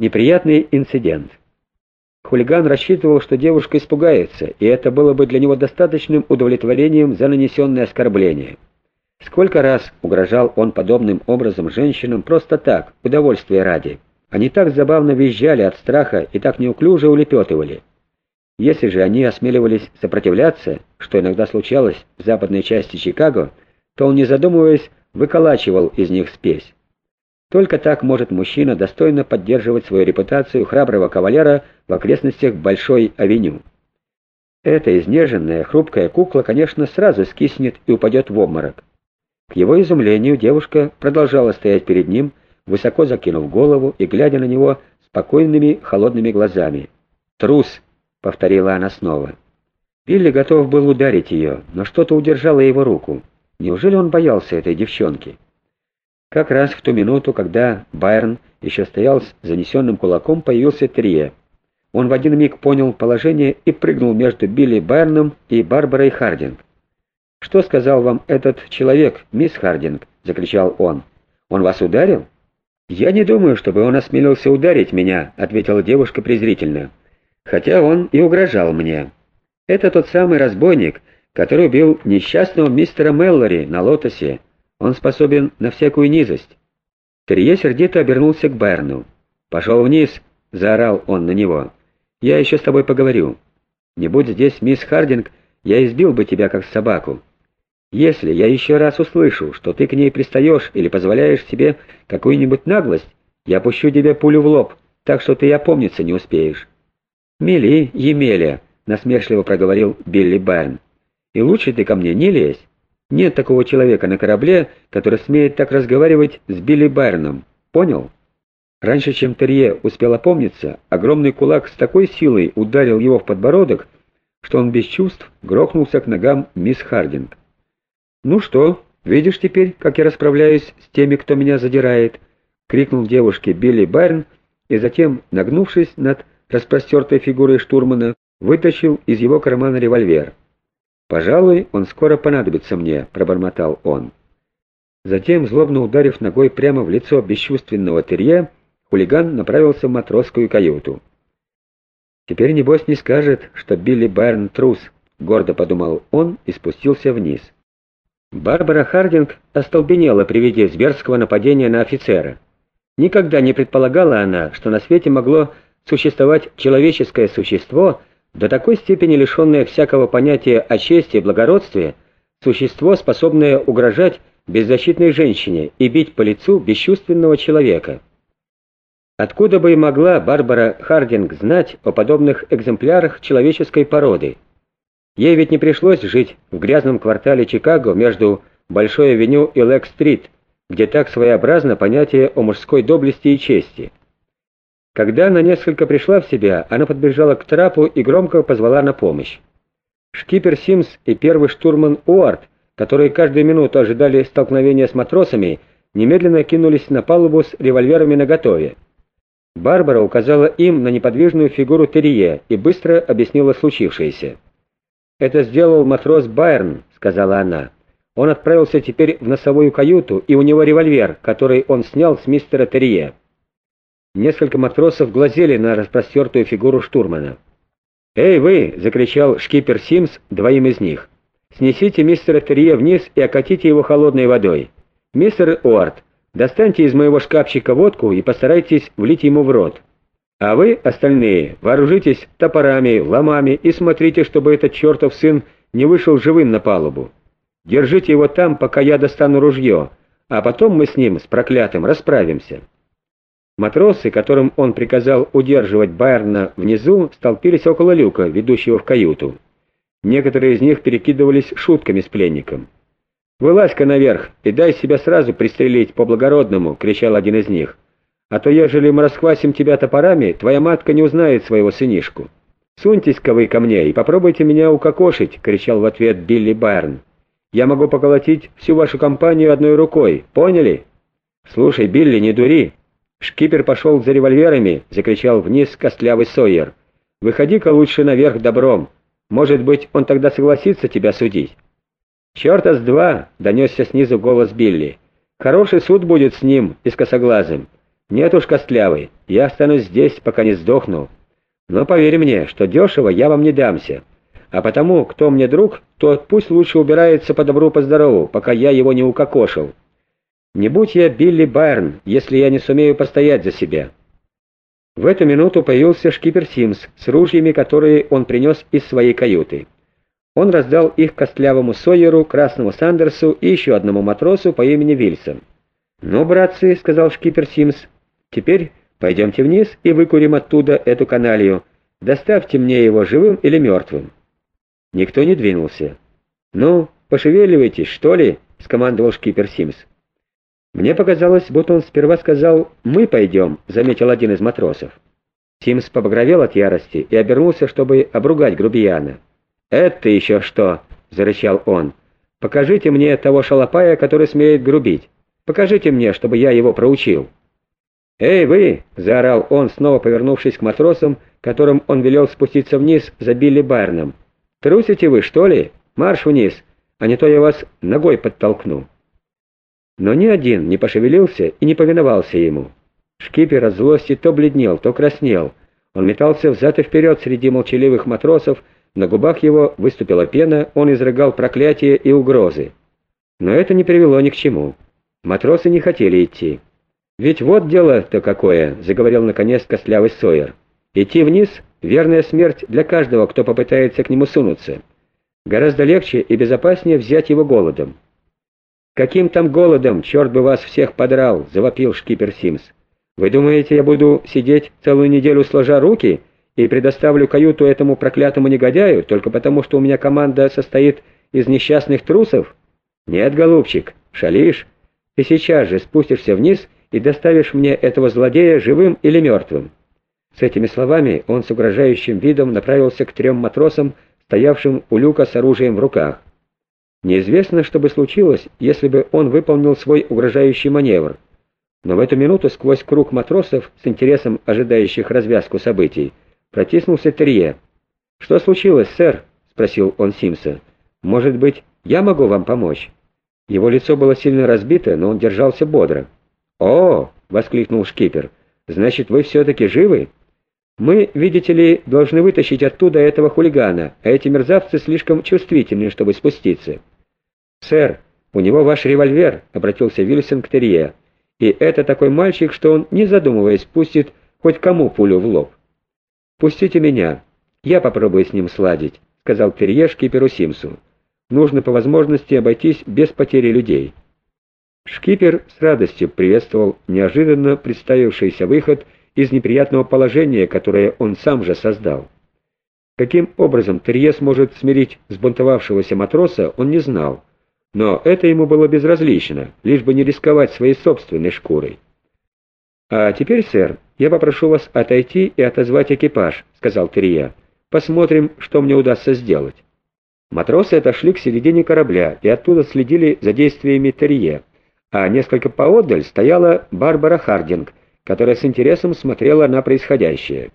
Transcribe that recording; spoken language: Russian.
Неприятный инцидент. Хулиган рассчитывал, что девушка испугается, и это было бы для него достаточным удовлетворением за нанесенное оскорбление. Сколько раз угрожал он подобным образом женщинам просто так, удовольствия ради. Они так забавно визжали от страха и так неуклюже улепетывали. Если же они осмеливались сопротивляться, что иногда случалось в западной части Чикаго, то он, не задумываясь, выколачивал из них спесь. Только так может мужчина достойно поддерживать свою репутацию храброго кавалера в окрестностях Большой авеню. Эта изнеженная, хрупкая кукла, конечно, сразу скиснет и упадет в обморок. К его изумлению девушка продолжала стоять перед ним, высоко закинув голову и глядя на него спокойными, холодными глазами. «Трус!» — повторила она снова. Билли готов был ударить ее, но что-то удержало его руку. Неужели он боялся этой девчонки? Как раз в ту минуту, когда Байрон еще стоял с занесенным кулаком, появился Трие. Он в один миг понял положение и прыгнул между Билли Байроном и Барбарой Хардинг. «Что сказал вам этот человек, мисс Хардинг?» — закричал он. «Он вас ударил?» «Я не думаю, чтобы он осмелился ударить меня», — ответила девушка презрительно. «Хотя он и угрожал мне. Это тот самый разбойник, который убил несчастного мистера Меллори на лотосе. Он способен на всякую низость». Терье сердито обернулся к Берну. «Пошел вниз», — заорал он на него. «Я еще с тобой поговорю. Не будь здесь мисс Хардинг, я избил бы тебя как собаку». Если я еще раз услышу, что ты к ней пристаешь или позволяешь себе какую-нибудь наглость, я пущу тебе пулю в лоб, так что ты опомниться не успеешь». «Мели, Емеля», — насмешливо проговорил Билли Байрн. «И лучше ты ко мне не лезь. Нет такого человека на корабле, который смеет так разговаривать с Билли Байрном. Понял?» Раньше, чем Терье успел опомниться, огромный кулак с такой силой ударил его в подбородок, что он без чувств грохнулся к ногам мисс Хардинг. «Ну что, видишь теперь, как я расправляюсь с теми, кто меня задирает?» — крикнул девушке Билли Байрн, и затем, нагнувшись над распростертой фигурой штурмана, вытащил из его кармана револьвер. «Пожалуй, он скоро понадобится мне», — пробормотал он. Затем, злобно ударив ногой прямо в лицо бесчувственного терье, хулиган направился в матросскую каюту. «Теперь, небось, не скажет, что Билли Байрн трус», — гордо подумал он и спустился вниз. Барбара Хардинг остолбенела при виде зверского нападения на офицера. Никогда не предполагала она, что на свете могло существовать человеческое существо, до такой степени лишенное всякого понятия о чести и благородстве, существо, способное угрожать беззащитной женщине и бить по лицу бесчувственного человека. Откуда бы и могла Барбара Хардинг знать о подобных экземплярах человеческой породы? Ей ведь не пришлось жить в грязном квартале Чикаго между Большой авеню и Лэг-стрит, где так своеобразно понятие о мужской доблести и чести. Когда она несколько пришла в себя, она подбежала к трапу и громко позвала на помощь. Шкипер Симс и первый штурман Уарт, которые каждую минуту ожидали столкновения с матросами, немедленно кинулись на палубу с револьверами наготове. Барбара указала им на неподвижную фигуру Терье и быстро объяснила случившееся. «Это сделал матрос Байерн», — сказала она. «Он отправился теперь в носовую каюту, и у него револьвер, который он снял с мистера Терье». Несколько матросов глазели на распростертую фигуру штурмана. «Эй, вы!» — закричал шкипер Симс двоим из них. «Снесите мистера Терье вниз и окатите его холодной водой. Мистер Уарт, достаньте из моего шкафчика водку и постарайтесь влить ему в рот». А вы, остальные, вооружитесь топорами, ломами и смотрите, чтобы этот чертов сын не вышел живым на палубу. Держите его там, пока я достану ружье, а потом мы с ним, с проклятым, расправимся». Матросы, которым он приказал удерживать Байерна внизу, столпились около люка, ведущего в каюту. Некоторые из них перекидывались шутками с пленником. «Вылазь-ка наверх и дай себя сразу пристрелить по-благородному!» — кричал один из них. А то, ежели мы расхвасим тебя топорами, твоя матка не узнает своего сынишку. Суньтесь-ка вы ко мне и попробуйте меня укокошить!» — кричал в ответ Билли Байрн. «Я могу поколотить всю вашу компанию одной рукой, поняли?» «Слушай, Билли, не дури!» Шкипер пошел за револьверами, — закричал вниз костлявый Сойер. «Выходи-ка лучше наверх добром. Может быть, он тогда согласится тебя судить». «Черта с два!» — донесся снизу голос Билли. «Хороший суд будет с ним и с косоглазым. «Нет уж, Костлявый, я останусь здесь, пока не сдохну. Но поверь мне, что дешево я вам не дамся. А потому, кто мне друг, тот пусть лучше убирается по добру, по здорову, пока я его не укокошил. Не будь я Билли Байрон, если я не сумею постоять за себя». В эту минуту появился шкипер Симс с ружьями, которые он принес из своей каюты. Он раздал их костлявому Сойеру, Красному Сандерсу и еще одному матросу по имени Вильсон. «Ну, братцы», — сказал шкипер Симс, — «теперь пойдемте вниз и выкурим оттуда эту каналью. Доставьте мне его живым или мертвым». Никто не двинулся. «Ну, пошевеливайтесь, что ли?» — скомандовал шкипер Симс. «Мне показалось, будто он сперва сказал «мы пойдем», — заметил один из матросов. Симс побагровел от ярости и обернулся, чтобы обругать грубияна. «Это еще что?» — зарычал он. «Покажите мне того шалопая, который смеет грубить. Покажите мне, чтобы я его проучил». «Эй, вы!» — заорал он, снова повернувшись к матросам, которым он велел спуститься вниз за Билли Барном. «Трусите вы, что ли? Марш вниз, а не то я вас ногой подтолкну». Но ни один не пошевелился и не повиновался ему. Шкипер от злости то бледнел, то краснел. Он метался взад и вперед среди молчаливых матросов, на губах его выступила пена, он изрыгал проклятия и угрозы. Но это не привело ни к чему. Матросы не хотели идти. «Ведь вот дело-то какое», — заговорил наконец костлявый Сойер. «Идти вниз — верная смерть для каждого, кто попытается к нему сунуться. Гораздо легче и безопаснее взять его голодом». «Каким там голодом, черт бы вас всех подрал!» — завопил шкипер Симс. «Вы думаете, я буду сидеть целую неделю сложа руки и предоставлю каюту этому проклятому негодяю только потому, что у меня команда состоит из несчастных трусов? Нет, голубчик, шалишь. Ты сейчас же спустишься вниз и доставишь мне этого злодея живым или мертвым». С этими словами он с угрожающим видом направился к трем матросам, стоявшим у люка с оружием в руках. Неизвестно, что бы случилось, если бы он выполнил свой угрожающий маневр. Но в эту минуту сквозь круг матросов, с интересом ожидающих развязку событий, протиснулся Терье. «Что случилось, сэр?» — спросил он Симса. «Может быть, я могу вам помочь?» Его лицо было сильно разбито, но он держался бодро. «О!» — воскликнул шкипер. «Значит, вы все-таки живы?» «Мы, видите ли, должны вытащить оттуда этого хулигана, а эти мерзавцы слишком чувствительны, чтобы спуститься». «Сэр, у него ваш револьвер», — обратился Вильсон к Терье. «И это такой мальчик, что он, не задумываясь, пустит хоть кому пулю в лоб». «Пустите меня. Я попробую с ним сладить», — сказал Терье шкиперу Симсу. «Нужно по возможности обойтись без потери людей». Шкипер с радостью приветствовал неожиданно представившийся выход из неприятного положения, которое он сам же создал. Каким образом Терье сможет смирить сбунтовавшегося матроса, он не знал, но это ему было безразлично, лишь бы не рисковать своей собственной шкурой. «А теперь, сэр, я попрошу вас отойти и отозвать экипаж», — сказал Терье. «Посмотрим, что мне удастся сделать». Матросы отошли к середине корабля и оттуда следили за действиями Терье, а несколько поодаль стояла Барбара Хардинг, которая с интересом смотрела на происходящее.